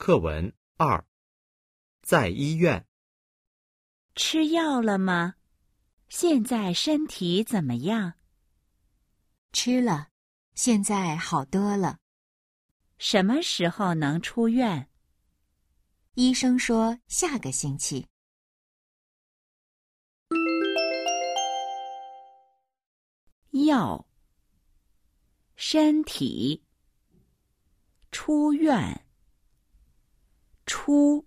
课文二，在医院。吃药了吗？现在身体怎么样？吃了，现在好多了。什么时候能出院？医生说下个星期。药。身体。出院。出。